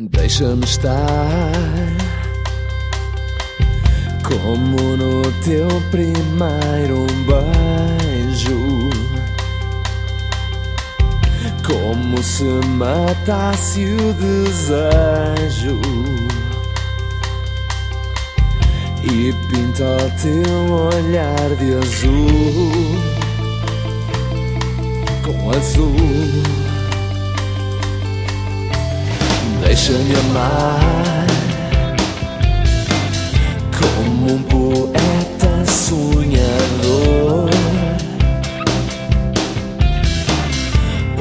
Deixa-me estar como no teu primeiro beijo, como se matasse o desejo e pinta o teu olhar de azul com azul. Deixa-me amar como um poeta sonhador,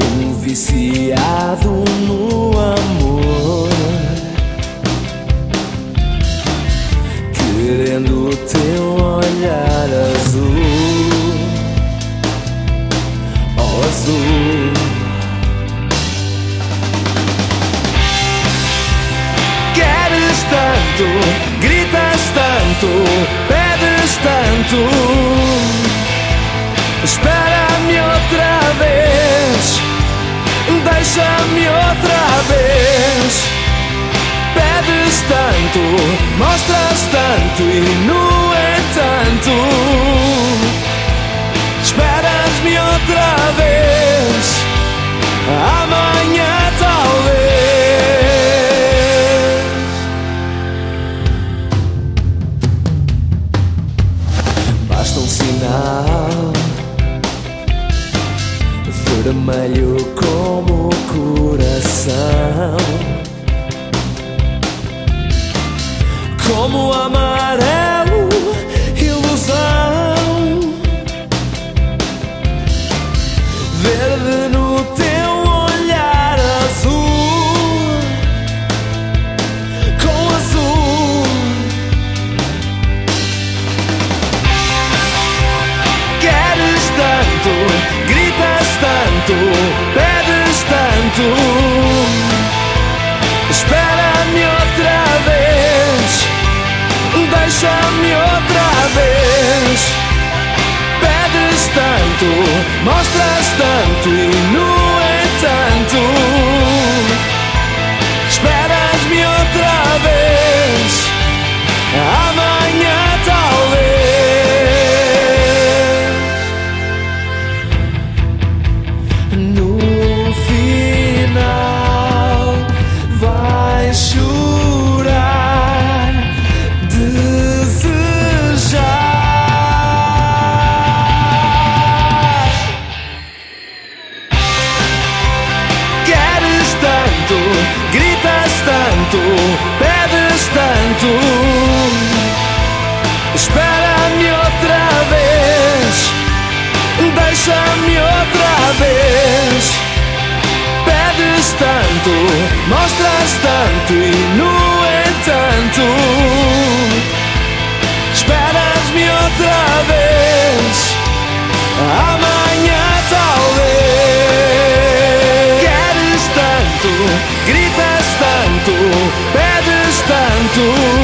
um viciado no amor, querendo teu olhar azul, oh azul. Pedes tanto. Espera-me outra vez, deixa-me outra vez. Pedes tanto, mostras tanto e no entanto, vermelho como o coração, como amarelo, mostras tanto e no deixa-me outra vez. Pedes tanto, mostras tanto e no entanto, esperas-me outra vez. Amanhã talvez queres tanto, gritas tanto, pedes tanto.